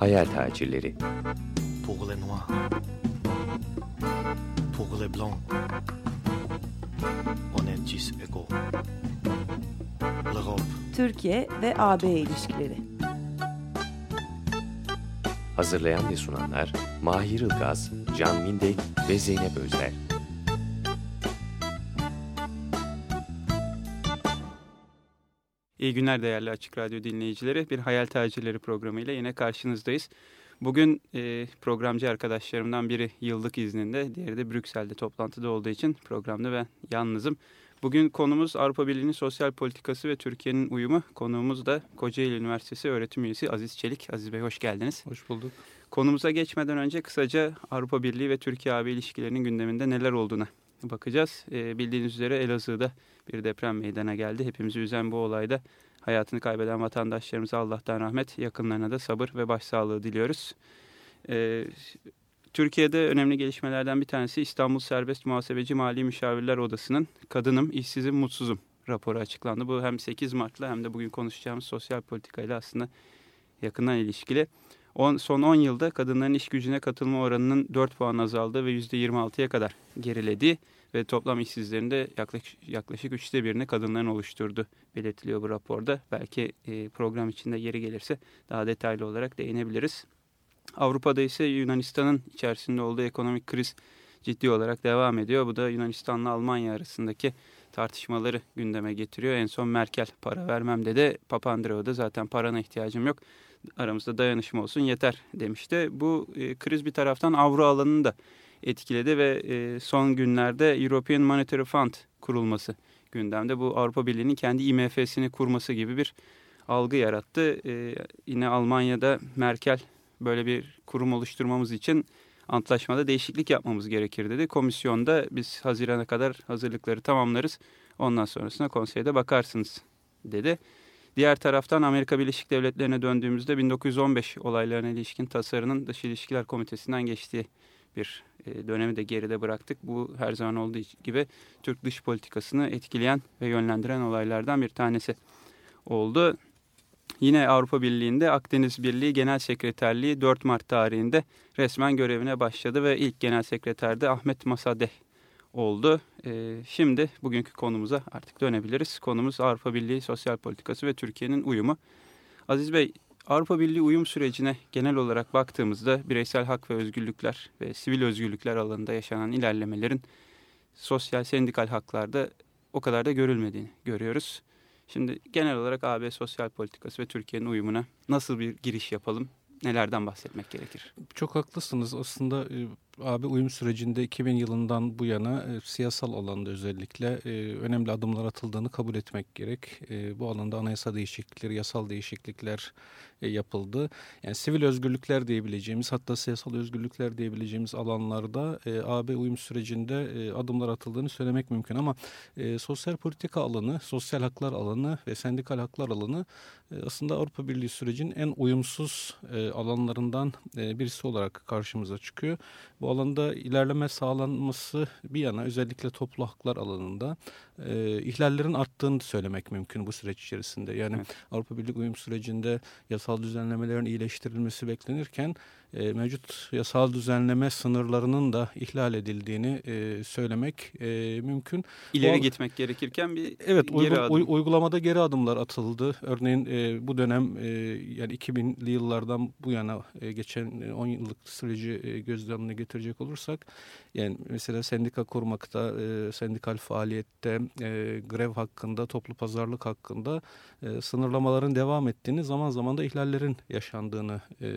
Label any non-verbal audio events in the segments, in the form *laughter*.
Hayal tacirleri. Pour les noirs. Pour les blancs. On est tous égaux. L'Europe. Türkiye ve AB ilişkileri. Hazırlayan ve sunanlar Mahir Ilgaz, Can Mindek ve Zeynep Özler. İyi günler değerli Açık Radyo dinleyicileri. Bir Hayal Tacirleri programıyla yine karşınızdayız. Bugün e, programcı arkadaşlarımdan biri yıllık izninde, diğeri de Brüksel'de toplantıda olduğu için programda ben yalnızım. Bugün konumuz Avrupa Birliği'nin sosyal politikası ve Türkiye'nin uyumu. Konuğumuz da Kocaeli Üniversitesi öğretim üyesi Aziz Çelik. Aziz Bey hoş geldiniz. Hoş bulduk. Konumuza geçmeden önce kısaca Avrupa Birliği ve Türkiye-AB ilişkilerinin gündeminde neler olduğuna bakacağız. E, bildiğiniz üzere Elazığ'da bir deprem meydana geldi. Hepimizi üzen bu olayda hayatını kaybeden vatandaşlarımıza Allah'tan rahmet, yakınlarına da sabır ve başsağlığı diliyoruz. E, Türkiye'de önemli gelişmelerden bir tanesi İstanbul Serbest Muhasebeci Mali Müşavirler Odası'nın Kadınım, İşsizim, Mutsuzum raporu açıklandı. Bu hem 8 Mart'la hem de bugün konuşacağımız sosyal politikayla aslında yakından ilişkili. On, son 10 yılda kadınların iş gücüne katılma oranının 4 puan azaldığı ve %26'ya kadar gerilediği ve toplam işsizlerin de yaklaşık, yaklaşık üçte birini kadınların oluşturdu belirtiliyor bu raporda. Belki e, program içinde yeri gelirse daha detaylı olarak değinebiliriz. Avrupa'da ise Yunanistan'ın içerisinde olduğu ekonomik kriz ciddi olarak devam ediyor. Bu da Yunanistan'la Almanya arasındaki tartışmaları gündeme getiriyor. En son Merkel para vermem dedi. Papandreou da zaten parana ihtiyacım yok. Aramızda dayanışma olsun yeter demişti. Bu e, kriz bir taraftan avro alanını da etkiledi ve e, son günlerde European Monetary Fund kurulması gündemde. Bu Avrupa Birliği'nin kendi IMF'sini kurması gibi bir algı yarattı. E, yine Almanya'da Merkel böyle bir kurum oluşturmamız için antlaşmada değişiklik yapmamız gerekir dedi. Komisyonda biz Haziran'a kadar hazırlıkları tamamlarız. Ondan sonrasına konseyde bakarsınız dedi. Diğer taraftan Amerika Birleşik Devletleri'ne döndüğümüzde 1915 olaylarına ilişkin tasarının Dış İlişkiler Komitesi'nden geçtiği bir e, dönemi de geride bıraktık. Bu her zaman olduğu gibi Türk dış politikasını etkileyen ve yönlendiren olaylardan bir tanesi oldu. Yine Avrupa Birliği'nde Akdeniz Birliği Genel Sekreterliği 4 Mart tarihinde resmen görevine başladı ve ilk genel sekreter de Ahmet Masadeh oldu. Ee, şimdi bugünkü konumuza artık dönebiliriz. Konumuz Avrupa Birliği Sosyal Politikası ve Türkiye'nin uyumu. Aziz Bey, Avrupa Birliği uyum sürecine genel olarak baktığımızda bireysel hak ve özgürlükler ve sivil özgürlükler alanında yaşanan ilerlemelerin sosyal sendikal haklarda o kadar da görülmediğini görüyoruz. Şimdi genel olarak AB sosyal politikası ve Türkiye'nin uyumuna nasıl bir giriş yapalım? Nelerden bahsetmek gerekir? Çok haklısınız. Aslında AB uyum sürecinde 2000 yılından bu yana e, siyasal alanda özellikle e, önemli adımlar atıldığını kabul etmek gerek. E, bu alanda anayasa değişiklikleri, yasal değişiklikler e, yapıldı. Yani sivil özgürlükler diyebileceğimiz hatta siyasal özgürlükler diyebileceğimiz alanlarda e, AB uyum sürecinde e, adımlar atıldığını söylemek mümkün ama e, sosyal politika alanı, sosyal haklar alanı ve sendikal haklar alanı e, aslında Avrupa Birliği sürecinin en uyumsuz e, alanlarından e, birisi olarak karşımıza çıkıyor. Bu alanda ilerleme sağlanması bir yana özellikle toplu haklar alanında e, ihlallerin arttığını söylemek mümkün bu süreç içerisinde. Yani evet. Avrupa Birliği uyum sürecinde yasal düzenlemelerin iyileştirilmesi beklenirken e, mevcut yasal düzenleme sınırlarının da ihlal edildiğini e, söylemek e, mümkün. İleri bu, gitmek gerekirken bir evet, geri uygu, adım. uygulamada geri adımlar atıldı. Örneğin e, bu dönem e, yani 2000'li yıllardan bu yana e, geçen 10 yıllık süreci e, göz önüne getirecek olursak yani mesela sendika kurmakta, e, sendikal faaliyette, e, grev hakkında, toplu pazarlık hakkında e, sınırlamaların devam ettiğini, zaman zaman da ihlallerin yaşandığını e,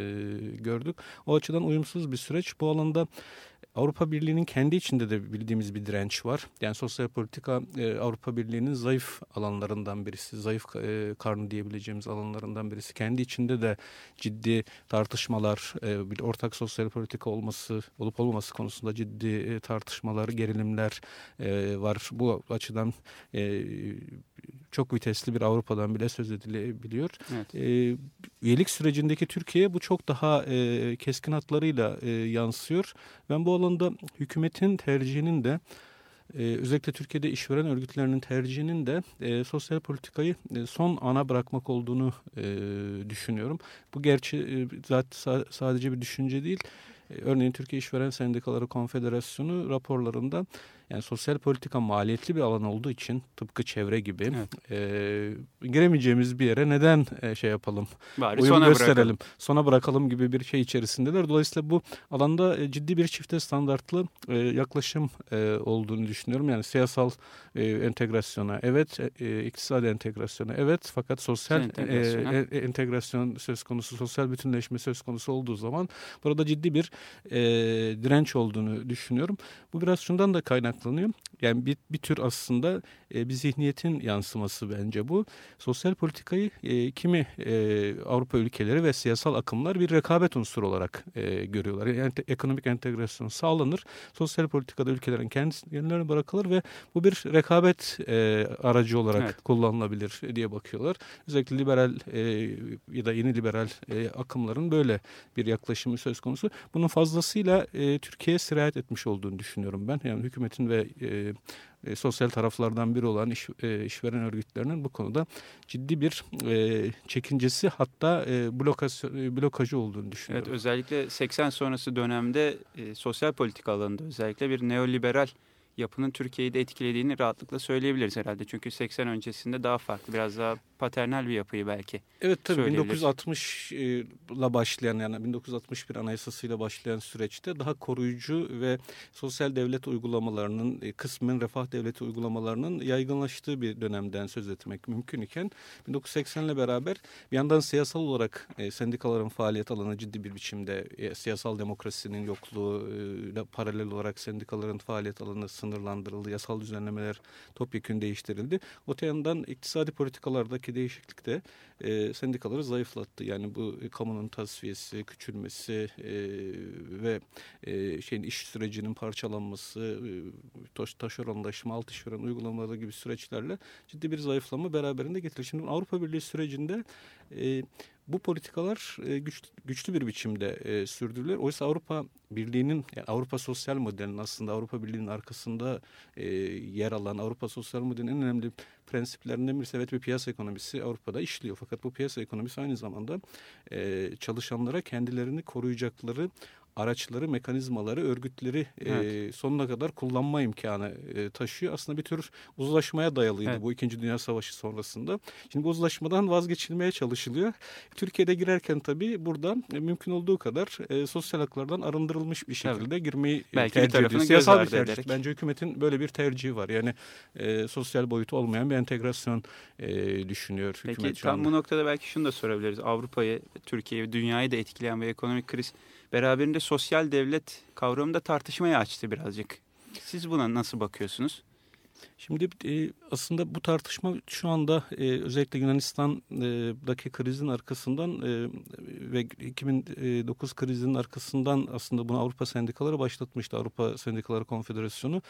gördük. O açıdan uyumsuz bir süreç. Bu alanda Avrupa Birliği'nin kendi içinde de bildiğimiz bir direnç var. Yani sosyal politika e, Avrupa Birliği'nin zayıf alanlarından birisi, zayıf e, karnı diyebileceğimiz alanlarından birisi. Kendi içinde de ciddi tartışmalar, e, bir ortak sosyal politika olması, olup olmaması konusunda ciddi tartışmalar, gerilimler var. Bu açıdan çok vitesli bir Avrupa'dan bile söz edilebiliyor. Evet. E, üyelik sürecindeki Türkiye bu çok daha e, keskin hatlarıyla e, yansıyor. Ben bu alanda hükümetin tercihinin de e, özellikle Türkiye'de işveren örgütlerinin tercihinin de e, sosyal politikayı e, son ana bırakmak olduğunu e, düşünüyorum. Bu gerçi e, zaten sadece bir düşünce değil. E, örneğin Türkiye İşveren Sendikaları Konfederasyonu raporlarında yani sosyal politika maliyetli bir alan olduğu için tıpkı çevre gibi evet. e, giremeyeceğimiz bir yere neden e, şey yapalım? Bari uyum sona gösterelim. Bırakalım. Sona bırakalım gibi bir şey içerisindeler. Dolayısıyla bu alanda e, ciddi bir çifte standartlı e, yaklaşım e, olduğunu düşünüyorum. Yani siyasal e, entegrasyona evet, e, iktisadi entegrasyona evet fakat sosyal entegrasyon, e, e, entegrasyon söz konusu, sosyal bütünleşme söz konusu olduğu zaman burada ciddi bir e, direnç olduğunu düşünüyorum. Bu biraz şundan da kaynak Plutonium Yani bir, bir tür aslında e, bir zihniyetin yansıması bence bu. Sosyal politikayı e, kimi e, Avrupa ülkeleri ve siyasal akımlar bir rekabet unsuru olarak e, görüyorlar. Yani ekonomik entegrasyon sağlanır. Sosyal politikada ülkelerin kendilerine bırakılır ve bu bir rekabet e, aracı olarak evet. kullanılabilir diye bakıyorlar. Özellikle liberal e, ya da yeni liberal e, akımların böyle bir yaklaşımı söz konusu. Bunun fazlasıyla e, Türkiye'ye sirayet etmiş olduğunu düşünüyorum ben. Yani hükümetin ve e, e, sosyal taraflardan biri olan iş, e, işveren örgütlerinin bu konuda ciddi bir e, çekincesi hatta e, blokasyon, e, blokajı olduğunu düşünüyorum. Evet özellikle 80 sonrası dönemde e, sosyal politika alanında özellikle bir neoliberal yapının Türkiye'yi de etkilediğini rahatlıkla söyleyebiliriz herhalde. Çünkü 80 öncesinde daha farklı, biraz daha paternal bir yapıyı belki. Evet tabii 1960 ile başlayan yani 1961 anayasasıyla başlayan süreçte daha koruyucu ve sosyal devlet uygulamalarının e, kısmen refah devleti uygulamalarının yaygınlaştığı bir dönemden söz etmek mümkün iken 1980 ile beraber bir yandan siyasal olarak e, sendikaların faaliyet alanı ciddi bir biçimde e, siyasal demokrasinin yokluğu paralel olarak sendikaların faaliyet alanı sınırlandırıldı. Yasal düzenlemeler topyekün değiştirildi. Öte yandan iktisadi politikalardaki değişiklik de e, sendikaları zayıflattı. Yani bu e, kamunun tasfiyesi, küçülmesi e, ve e, şeyin iş sürecinin parçalanması, e, taş, taşeronlaşma, alt işveren uygulamaları gibi süreçlerle ciddi bir zayıflama beraberinde getirir. Şimdi Avrupa Birliği sürecinde e, bu politikalar e, güç, güçlü bir biçimde e, sürdürülür. Oysa Avrupa Birliği'nin, yani Avrupa Sosyal Modelinin aslında Avrupa Birliği'nin arkasında e, yer alan Avrupa Sosyal Modelinin en önemli prensiplerinden birisi evet bir piyasa ekonomisi Avrupa'da işliyor. Fakat bu piyasa ekonomisi aynı zamanda e, çalışanlara kendilerini koruyacakları araçları, mekanizmaları, örgütleri evet. e, sonuna kadar kullanma imkanı e, taşıyor. Aslında bir tür uzlaşmaya dayalıydı evet. bu İkinci Dünya Savaşı sonrasında. Şimdi bu uzlaşmadan vazgeçilmeye çalışılıyor. Türkiye'de girerken tabii buradan e, mümkün olduğu kadar e, sosyal haklardan arındırılmış bir şekilde evet. girmeyi Belki tercih bir ediyor. Siyasal bir tercih. Ederek. Bence hükümetin böyle bir tercihi var. Yani e, sosyal boyutu olmayan bir entegrasyon e, düşünüyor Peki, hükümet şu tam bu noktada belki şunu da sorabiliriz. Avrupa'yı, Türkiye'yi, dünyayı da etkileyen ve ekonomik kriz beraberinde sosyal devlet kavramı da tartışmaya açtı birazcık. Siz buna nasıl bakıyorsunuz? Şimdi e, aslında bu tartışma şu anda e, özellikle Yunanistan'daki krizin arkasından e, ve 2009 krizinin arkasından aslında bunu Avrupa Sendikaları başlatmıştı. Avrupa Sendikaları Konfederasyonu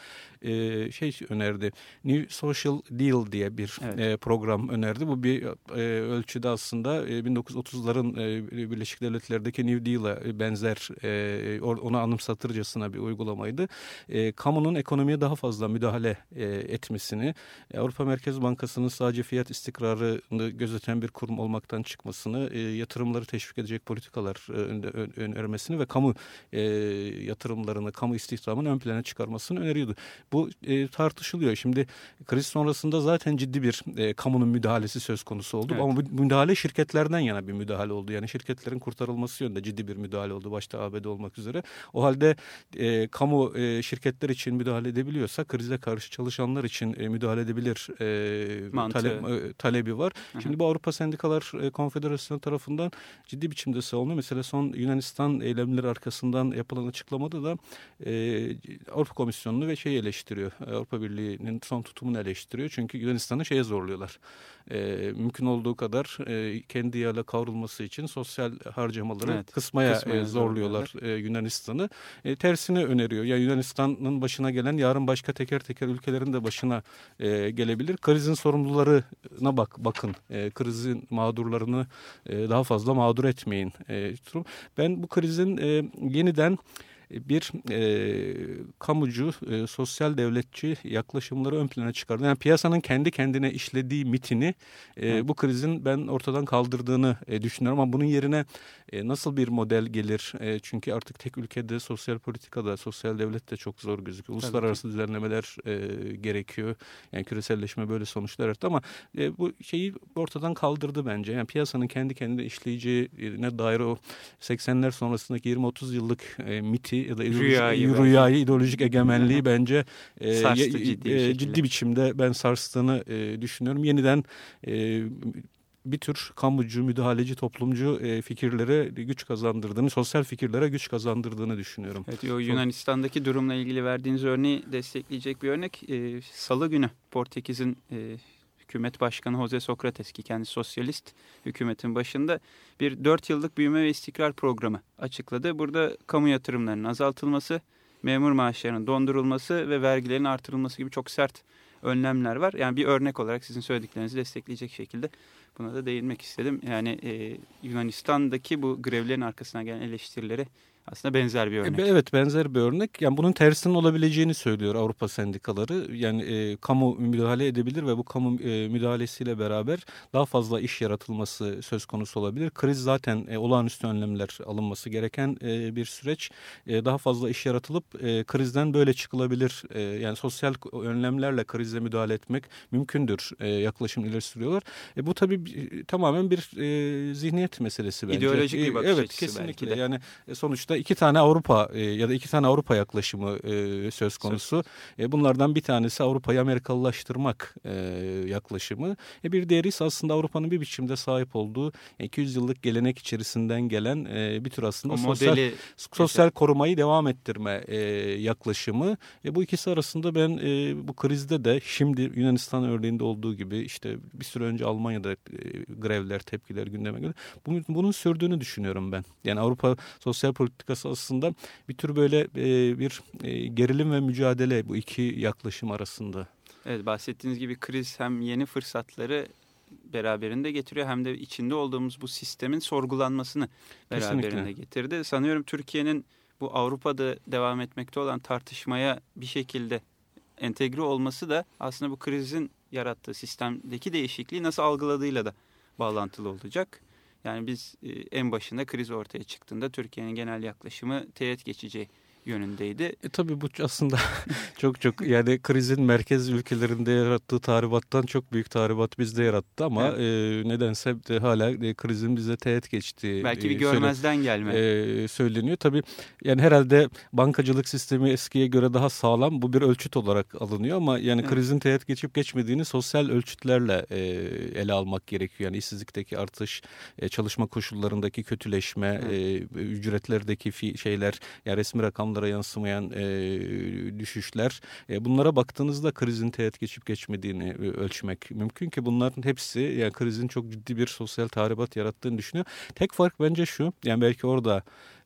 e, şey önerdi. New Social Deal diye bir evet. e, program önerdi. Bu bir e, ölçüde aslında e, 1930'ların e, Birleşik Devletler'deki New Deal'a benzer e, onu anımsatırcasına bir uygulamaydı. E, kamunun ekonomiye daha fazla müdahale e, etmesini, e, Avrupa Merkez Bankası'nın sadece fiyat istikrarını gözeten bir kurum olmaktan çıkmasını, e, yatırımları teşvik edecek politikalar e, önermesini ve kamu yatırımlarını, kamu istihdamını ön plana çıkarmasını öneriyordu. Bu tartışılıyor. Şimdi kriz sonrasında zaten ciddi bir kamunun müdahalesi söz konusu oldu. Evet. Ama bu müdahale şirketlerden yana bir müdahale oldu. Yani şirketlerin kurtarılması yönünde ciddi bir müdahale oldu. Başta ABD olmak üzere. O halde e, kamu e, şirketler için müdahale edebiliyorsa krize karşı çalışanlar için için e, müdahale edebilir e, talep, e, talebi var. Hı hı. Şimdi bu Avrupa Sendikalar Konfederasyonu tarafından ciddi biçimde savunuyor. Mesela son Yunanistan eylemleri arkasından yapılan açıklamada da Avrupa Komisyonu'nu ve şeyi eleştiriyor. Avrupa Birliği'nin son tutumunu eleştiriyor. Çünkü Yunanistan'ı şeye zorluyorlar mümkün olduğu kadar kendi yağla kavrulması için sosyal harcamaları evet, kısmaya, kısmaya zorluyorlar Yunanistan'ı. Tersine öneriyor. Ya Yunanistan'ın başına gelen yarın başka teker teker ülkelerin de başına e, gelebilir. Krizin sorumlularına bak bakın. E, krizin mağdurlarını e, daha fazla mağdur etmeyin. E, Ben bu krizin e, yeniden bir e, kamucu, e, sosyal devletçi yaklaşımları ön plana çıkardı. Yani piyasanın kendi kendine işlediği mitini e, bu krizin ben ortadan kaldırdığını e, düşünüyorum. Ama bunun yerine e, nasıl bir model gelir? E, çünkü artık tek ülkede sosyal politikada, sosyal devlet de çok zor gözüküyor. Uluslararası düzenlemeler e, gerekiyor. Yani küreselleşme böyle sonuçlar yarattı ama e, bu şeyi ortadan kaldırdı bence. Yani piyasanın kendi kendine işleyeceğine dair o 80'ler sonrasındaki 20-30 yıllık e, miti ya da Rüyayı rüyayı, ideolojik egemenliği *laughs* bence e, Sarstı ciddi bir e, şekilde. ciddi biçimde ben sarstığını e, düşünüyorum. Yeniden e, bir tür kamucu, müdahaleci, toplumcu e, fikirlere güç kazandırdığını, sosyal fikirlere güç kazandırdığını düşünüyorum. Evet, o Yunanistan'daki durumla ilgili verdiğiniz örneği destekleyecek bir örnek. E, Salı günü Portekiz'in e, hükümet başkanı Jose Sokrates ki kendisi sosyalist hükümetin başında bir 4 yıllık büyüme ve istikrar programı açıkladı. Burada kamu yatırımlarının azaltılması, memur maaşlarının dondurulması ve vergilerin artırılması gibi çok sert önlemler var. Yani bir örnek olarak sizin söylediklerinizi destekleyecek şekilde buna da değinmek istedim. Yani e, Yunanistan'daki bu grevlerin arkasına gelen eleştirileri aslında benzer bir örnek. E, Evet benzer bir örnek. Yani bunun tersinin olabileceğini söylüyor Avrupa sendikaları. Yani e, kamu müdahale edebilir ve bu kamu e, müdahalesiyle beraber daha fazla iş yaratılması söz konusu olabilir. Kriz zaten e, olağanüstü önlemler alınması gereken e, bir süreç. E, daha fazla iş yaratılıp e, krizden böyle çıkılabilir. E, yani sosyal önlemlerle krize müdahale etmek mümkündür e, yaklaşım ileri sürüyorlar. E, bu tabii e, tamamen bir e, zihniyet meselesi bence. İdeolojik bir E, bakış evet, açısı kesinlikle. belki de. Yani e, sonuçta iki tane Avrupa e, ya da iki tane Avrupa yaklaşımı e, söz konusu. E, bunlardan bir tanesi Avrupa'yı Amerikalılaştırmak e, yaklaşımı. E, bir diğeri ise aslında Avrupa'nın bir biçimde sahip olduğu 200 yıllık gelenek içerisinden gelen e, bir tür aslında o sosyal modeli sosyal korumayı devam ettirme e, yaklaşımı. E, bu ikisi arasında ben e, bu krizde de şimdi Yunanistan örneğinde olduğu gibi işte bir süre önce Almanya'da e, grevler, tepkiler gündeme geldi. Bunun, bunun sürdüğünü düşünüyorum ben. Yani Avrupa sosyal politikası aslında bir tür böyle e, bir e, gerilim ve mücadele bu iki yaklaşım arasında. Evet bahsettiğiniz gibi kriz hem yeni fırsatları beraberinde getiriyor hem de içinde olduğumuz bu sistemin sorgulanmasını beraberinde Kesinlikle. getirdi. Sanıyorum Türkiye'nin bu Avrupa'da devam etmekte olan tartışmaya bir şekilde entegre olması da aslında bu krizin yarattığı sistemdeki değişikliği nasıl algıladığıyla da bağlantılı olacak. Yani biz en başında kriz ortaya çıktığında Türkiye'nin genel yaklaşımı teğet geçeceği yönündeydi. E, tabii bu aslında *laughs* çok çok yani krizin merkez ülkelerinde yarattığı tahribattan çok büyük tahribat bizde yarattı ama e, nedense de hala e, krizin bize teğet geçtiği Belki bir e, söyle- görmezden gelme. e, söyleniyor. Tabii yani herhalde bankacılık sistemi eskiye göre daha sağlam. Bu bir ölçüt olarak alınıyor ama yani Evet. krizin teğet geçip geçmediğini sosyal ölçütlerle e, ele almak gerekiyor. Yani işsizlikteki artış, e, çalışma koşullarındaki kötüleşme, e, ücretlerdeki fi, şeyler, yani resmi rakamlara yansımayan e, düşüşler. E, bunlara baktığınızda krizin teğet geçip geçmediğini e, ölçmek mümkün ki bunların hepsi yani krizin çok ciddi bir sosyal tahribat yarattığını düşünüyor. Tek fark bence şu yani belki orada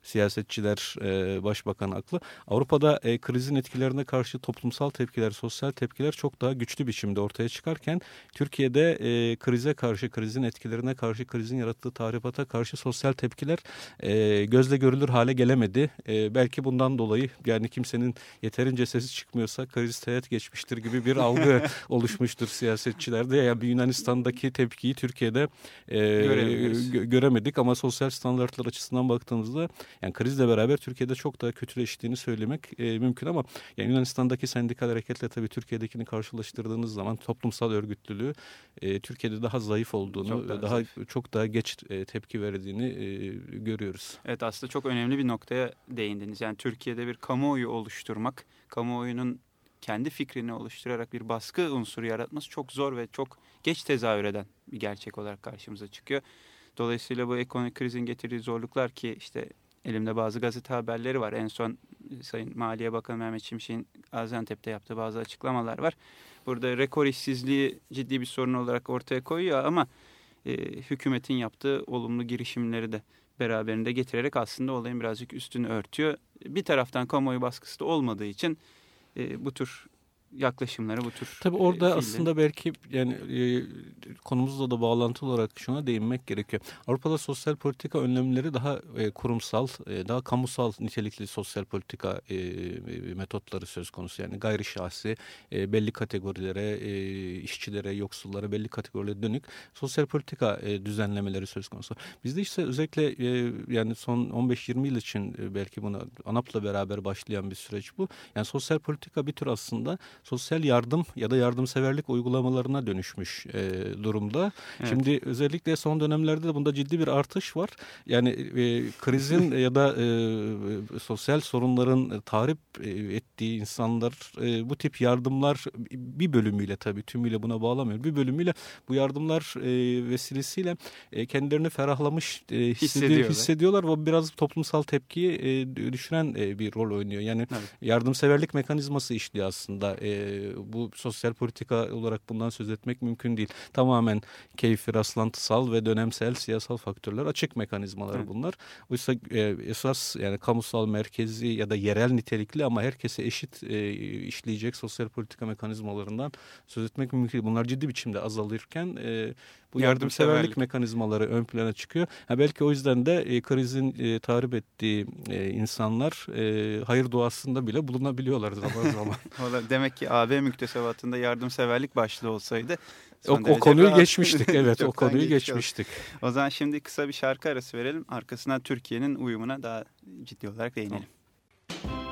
siyasetçiler, e, başbakan aklı. Avrupa'da e, krizin etkilerine karşı toplumsal tepkiler, sosyal tepkiler çok daha güçlü biçimde ortaya çıkarken Türkiye'de e, krize karşı, krizin etkilerine karşı, krizin yarattığı tahribata karşı sosyal tepkiler e, gözle görülür hale gelemedi. E, belki bundan dolayı yani kimsenin yeterince sesi çıkmıyorsa kriz teğet geçmiştir gibi bir algı *laughs* oluşmuştur siyasetçilerde. Yani bir Yunanistan'daki tepkiyi Türkiye'de e, göremedik ama sosyal standartlar açısından baktığımızda yani krizle beraber Türkiye'de çok daha kötüleştiğini söylemek e, mümkün ama yani Yunanistan'daki sendikal hareketle tabii Türkiye'dekini karşılaştırdığınız zaman toplumsal örgütlülüğü e, Türkiye'de daha zayıf olduğunu, Çok daha daha, zayıf. çok daha geç e, tepki verdiğini e, görüyoruz. Evet aslında çok önemli bir noktaya değindiniz. Yani Türkiye'de bir kamuoyu oluşturmak, kamuoyunun kendi fikrini oluşturarak bir baskı unsuru yaratması çok zor ve çok geç tezahür eden bir gerçek olarak karşımıza çıkıyor. Dolayısıyla bu ekonomik krizin getirdiği zorluklar ki işte elimde bazı gazete haberleri var. En son e, Sayın Maliye Bakanı Mehmet Şimşek'in Gaziantep'te yaptığı bazı açıklamalar var. Burada rekor işsizliği ciddi bir sorun olarak ortaya koyuyor ama e, hükümetin yaptığı olumlu girişimleri de beraberinde getirerek aslında olayın birazcık üstünü örtüyor. Bir taraftan kamuoyu baskısı da olmadığı için e, bu tür yaklaşımları bu tür. Tabii e, orada fiillerin. aslında belki yani e, konumuzla da bağlantılı olarak şuna değinmek gerekiyor. Avrupa'da sosyal politika önlemleri daha e, kurumsal, e, daha kamusal nitelikli sosyal politika e, e, metotları söz konusu. Yani gayri şahsi e, belli kategorilere, e, işçilere, yoksullara belli kategorilere dönük sosyal politika e, düzenlemeleri söz konusu. Bizde işte özellikle e, yani son 15-20 yıl için e, belki bunu ANAP'la beraber başlayan bir süreç bu. Yani sosyal politika bir tür aslında sosyal yardım ya da yardımseverlik uygulamalarına dönüşmüş e, durumda. Evet. Şimdi özellikle son dönemlerde de bunda ciddi bir artış var. Yani e, krizin *laughs* ya da e, sosyal sorunların tahrip e, ettiği insanlar e, bu tip yardımlar bir bölümüyle tabii tümüyle buna bağlamıyor. Bir bölümüyle bu yardımlar e, vesilesiyle e, kendilerini ferahlamış e, hissediyor, Hissediyorlar. hissediyorlar biraz toplumsal tepkiyi e, düşüren e, bir rol oynuyor. Yani Evet. yardımseverlik mekanizması işliyor aslında. E, bu sosyal politika olarak bundan söz etmek mümkün değil. Tamamen keyfi, rastlantısal ve dönemsel siyasal faktörler açık mekanizmalar bunlar. Oysa e, esas yani kamusal, merkezi ya da yerel nitelikli ama herkese eşit e, işleyecek sosyal politika mekanizmalarından söz etmek mümkün değil. Bunlar ciddi biçimde azalırken e, bu yardımseverlik mekanizmaları ön plana çıkıyor. Ha, belki o yüzden de e, krizin e, tahrip ettiği e, insanlar e, hayır duasında bile bulunabiliyorlar zaman *laughs* zaman. Demek ki AB müktesebatında yardımseverlik başlığı olsaydı o, o konuyu geçmiştik evet *laughs* o konuyu geçmiştik. O zaman şimdi kısa bir şarkı arası verelim. Arkasından Türkiye'nin uyumuna daha ciddi olarak değinelim. Make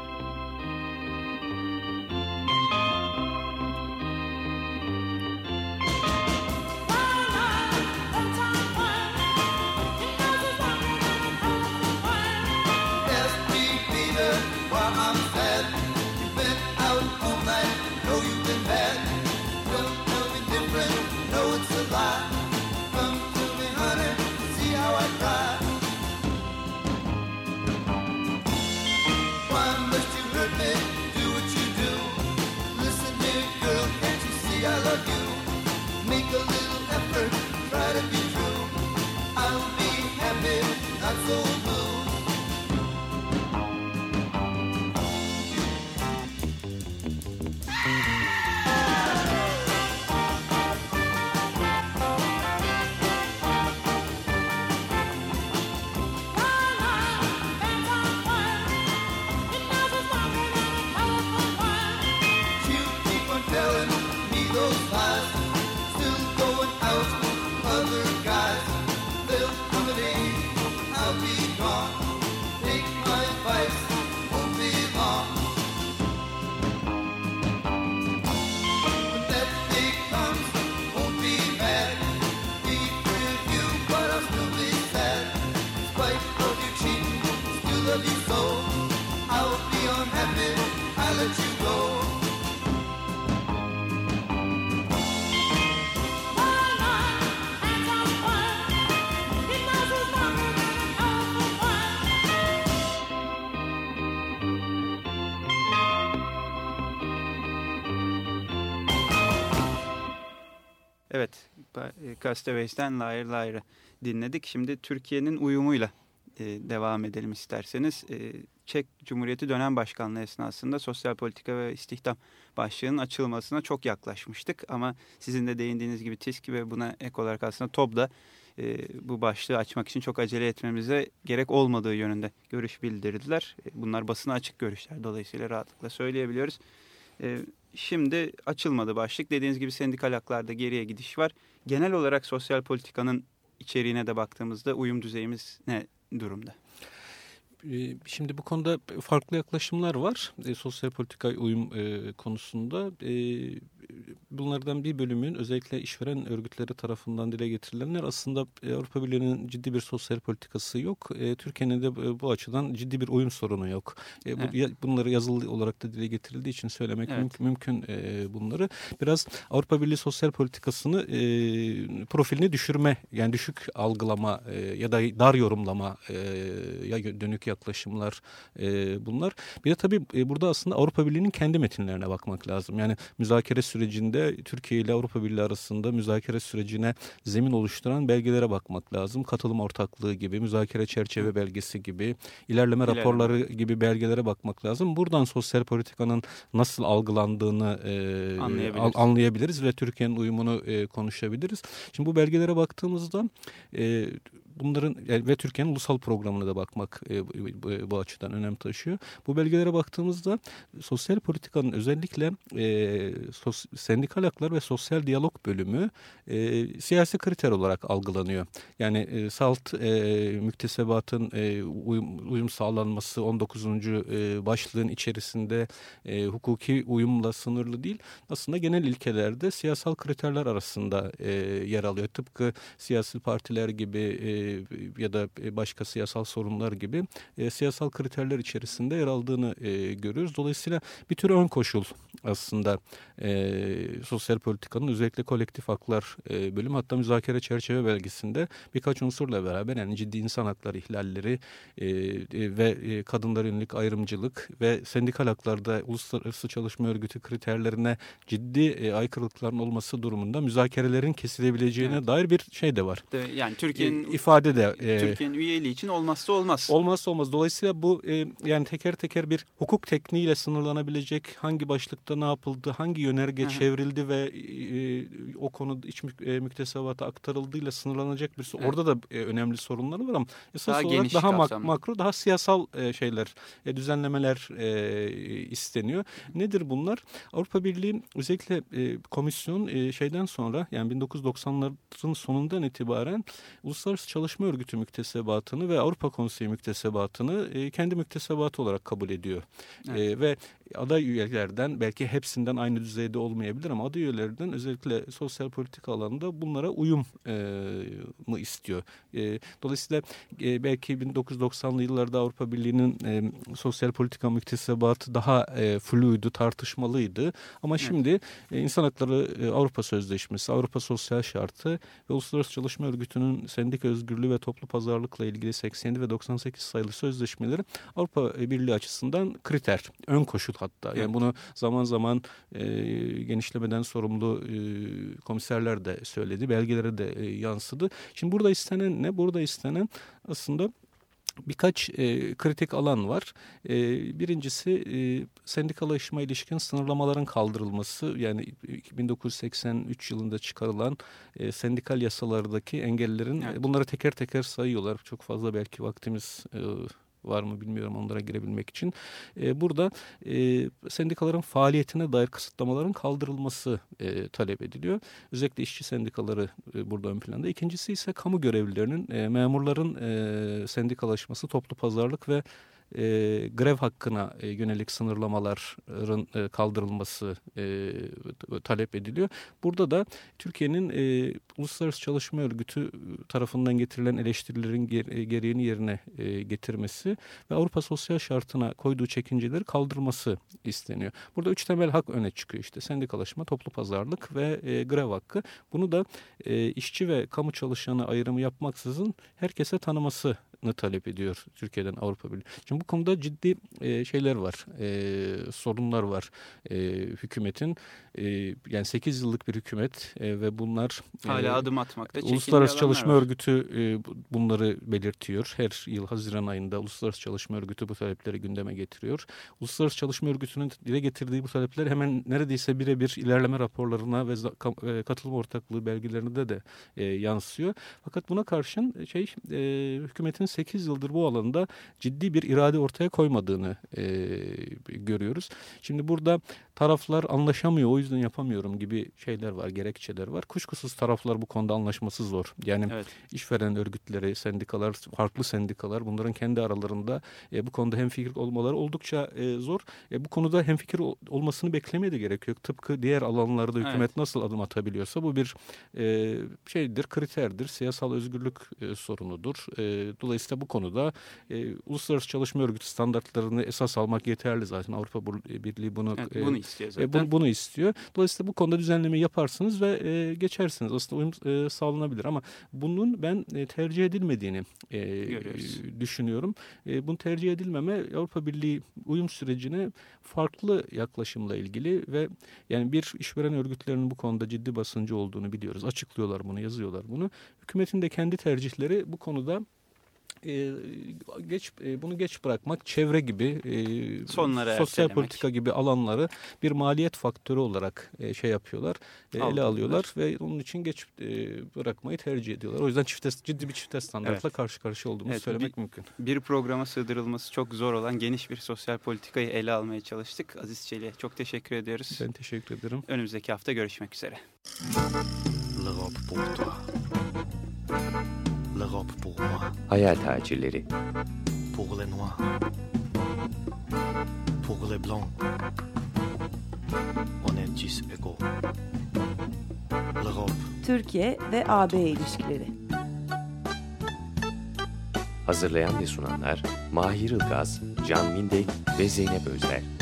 Castaways'ten Liar Liar'ı dinledik. Şimdi Türkiye'nin uyumuyla e, devam edelim isterseniz. E, Çek Cumhuriyeti dönem başkanlığı esnasında sosyal politika ve istihdam başlığının açılmasına çok yaklaşmıştık. Ama sizin de değindiğiniz gibi TİSK ve buna ek olarak aslında TOB da e, bu başlığı açmak için çok acele etmemize gerek olmadığı yönünde görüş bildirdiler. E, bunlar basına açık görüşler dolayısıyla rahatlıkla söyleyebiliyoruz. E, şimdi açılmadı başlık. Dediğiniz gibi sendikal haklarda geriye gidiş var. Genel olarak sosyal politikanın içeriğine de baktığımızda uyum düzeyimiz ne durumda? E, Şimdi bu konuda farklı yaklaşımlar var e, sosyal politika uyum e, konusunda. E, bunlardan bir bölümün özellikle işveren örgütleri tarafından dile getirilenler aslında Avrupa Birliği'nin ciddi bir sosyal politikası yok. E, Türkiye'nin de bu açıdan ciddi bir uyum sorunu yok. E, bu, Evet. ya- bunları yazılı olarak da dile getirildiği için söylemek Evet. mümkün, mümkün e, bunları. Biraz Avrupa Birliği sosyal politikasını e, profilini düşürme yani düşük algılama e, ya da dar yorumlama e, ya dönük yaklaşımlar e, bunlar. Bir de tabii burada aslında Avrupa Birliği'nin kendi metinlerine bakmak lazım. Yani müzakere sürecinde Türkiye ile Avrupa Birliği arasında müzakere sürecine zemin oluşturan belgelere bakmak lazım. Katılım ortaklığı gibi, müzakere çerçeve belgesi gibi, ilerleme İlerleme. raporları gibi belgelere bakmak lazım. Buradan sosyal politikanın nasıl algılandığını e, Anlayabiliriz. anlayabiliriz ve Türkiye'nin uyumunu e, konuşabiliriz. Şimdi bu belgelere baktığımızda e, bunların ve Türkiye'nin ulusal programına da bakmak e, bu açıdan önem taşıyor. Bu belgelere baktığımızda sosyal politikanın özellikle e, sos, sendikal haklar ve sosyal diyalog bölümü e, siyasi kriter olarak algılanıyor. Yani e, salt e, müktesebatın e, uyum, uyum sağlanması 19. E, başlığın içerisinde e, hukuki uyumla sınırlı değil. Aslında genel ilkelerde siyasal kriterler arasında e, yer alıyor. Tıpkı siyasi partiler gibi e, ya da başka siyasal sorunlar gibi e, siyasal kriterler içerisinde yer aldığını e, görüyoruz. Dolayısıyla bir tür ön koşul aslında e, sosyal politikanın özellikle kolektif haklar e, bölümü hatta müzakere çerçeve belgesinde birkaç unsurla beraber yani ciddi insan hakları ihlalleri e, e, ve e, kadınlara yönelik ayrımcılık ve sendikal haklarda uluslararası çalışma örgütü kriterlerine ciddi e, aykırılıkların olması durumunda müzakerelerin kesilebileceğine Evet. dair bir şey de var. Yani E, Türkiye'nin ifade de e, Türkiye'nin üyeliği için olmazsa olmaz. Olmazsa olmaz. Dolayısıyla bu e, yani teker teker bir hukuk tekniğiyle sınırlanabilecek hangi başlıkta ne yapıldı, hangi yönerge Hı hı. çevrildi ve e, o konu iç e, müktesebata aktarıldığıyla sınırlanacak bir Evet. orada da e, önemli sorunlar var ama esas Daha olarak geniş daha kapsamlı. makro, daha siyasal e, şeyler, e, düzenlemeler e, isteniyor. Nedir bunlar? Avrupa Birliği özellikle e, komisyon e, şeyden sonra yani 1990'ların sonundan itibaren Uluslararası Çalışma Örgütü müktesebatını ve Avrupa Konseyi müktesebatını e, kendi müktesebatı olarak kabul ediyor. E, ve aday üyelerden belki hepsinden aynı düzeyde olmayabilir ama aday üyelerden özellikle sosyal politika alanında bunlara uyum e, mı istiyor. E, dolayısıyla e, belki 1990'lı yıllarda Avrupa Birliği'nin e, sosyal politika müktesebatı daha e, fluydu, tartışmalıydı. Ama şimdi e, İnsan Hakları e, Avrupa Sözleşmesi, Avrupa Sosyal Şartı ve Uluslararası Çalışma Örgütü'nün sendika özgürlüğü ve toplu pazarlıkla ilgili 87 ve 98 sayılı sözleşmeleri Avrupa Birliği açısından kriter, ön koşul hatta. Yani Evet. bunu zaman zaman e, genişlemeden sorumlu e, komiserler de söyledi, belgelere de e, yansıdı. Şimdi burada istenen ne? Burada istenen aslında birkaç e, kritik alan var. E, birincisi e, sendikalaşma ilişkin sınırlamaların kaldırılması. Yani 1983 yılında çıkarılan e, sendikal yasalardaki engellerin Evet. e, bunları teker teker sayıyorlar. Çok fazla belki vaktimiz e, var mı bilmiyorum onlara girebilmek için. E, burada e, sendikaların faaliyetine dair kısıtlamaların kaldırılması e, talep ediliyor. Özellikle işçi sendikaları e, burada ön planda. İkincisi ise kamu görevlilerinin, e, memurların e, sendikalaşması, toplu pazarlık ve e, grev hakkına e, yönelik sınırlamaların e, kaldırılması e, talep ediliyor. Burada da Türkiye'nin e, Uluslararası Çalışma Örgütü tarafından getirilen eleştirilerin e, gereğini yerine e, getirmesi ve Avrupa Sosyal Şartı'na koyduğu çekinceleri kaldırması isteniyor. Burada üç temel hak öne çıkıyor işte sendikalaşma, toplu pazarlık ve e, grev hakkı. Bunu da e, işçi ve kamu çalışanı ayrımı yapmaksızın herkese tanıması talep ediyor Türkiye'den Avrupa Birliği. Şimdi bu konuda ciddi e, şeyler var, e, sorunlar var e, hükümetin. E, yani 8 yıllık bir hükümet e, ve bunlar e, Hala adım atmakta Uluslararası Çalışma var. Örgütü e, bu- bunları belirtiyor. Her yıl Haziran ayında Uluslararası Çalışma Örgütü bu talepleri gündeme getiriyor. Uluslararası Çalışma Örgütü'nün dile getirdiği bu talepler hemen neredeyse birebir ilerleme raporlarına ve e, katılım ortaklığı belgelerinde de e, yansıyor. Fakat buna karşın e, şey e, hükümetin 8 yıldır bu alanda ciddi bir irade ortaya koymadığını e, görüyoruz. Şimdi burada taraflar anlaşamıyor o yüzden yapamıyorum gibi şeyler var, gerekçeler var. Kuşkusuz taraflar bu konuda anlaşması zor. Yani Evet. işveren örgütleri, sendikalar, farklı sendikalar bunların kendi aralarında e, bu konuda hemfikir olmaları oldukça e, zor. E, bu konuda hemfikir ol- olmasını beklemeye de gerek yok. Tıpkı diğer alanlarda hükümet Evet. nasıl adım atabiliyorsa bu bir e, şeydir, kriterdir, siyasal özgürlük e, sorunudur. E, dolayısıyla Dolayısıyla bu konuda e, Uluslararası Çalışma Örgütü standartlarını esas almak yeterli zaten. Avrupa Birliği bunu Evet, e, bunu istiyor e, zaten. bunu, bunu istiyor. Dolayısıyla bu konuda düzenleme yaparsınız ve e, geçersiniz. Aslında uyum e, sağlanabilir ama bunun ben e, tercih edilmediğini e, Görüyoruz. düşünüyorum. E, bunun tercih edilmeme Avrupa Birliği uyum sürecine farklı yaklaşımla ilgili ve yani bir işveren örgütlerinin bu konuda ciddi basıncı olduğunu biliyoruz. Açıklıyorlar bunu, yazıyorlar bunu. Hükümetin de kendi tercihleri bu konuda e, geç e, bunu geç bırakmak çevre gibi e, Sonlara sosyal ertelemek. politika gibi alanları bir maliyet faktörü olarak e, şey yapıyorlar e, ele alıyorlar ve onun için geç e, bırakmayı tercih ediyorlar. O yüzden çifte ciddi bir çifte standartla karşı karşıya olduğumuzu Evet, söylemek mümkün. Bir programa sığdırılması çok zor olan geniş bir sosyal politikayı ele almaya çalıştık. Aziz Çelik'e çok teşekkür ediyoruz. Ben teşekkür ederim. Önümüzdeki hafta görüşmek üzere. L'Europe pour toi. L'Europe pour moi. Hayal tacirleri Pour les noirs. Pour les blancs. On est tous égaux. L'Europe Türkiye ve AB ilişkileri. Hazırlayan ve sunanlar Mahir Ilgaz, Can Mindek ve Zeynep Özler.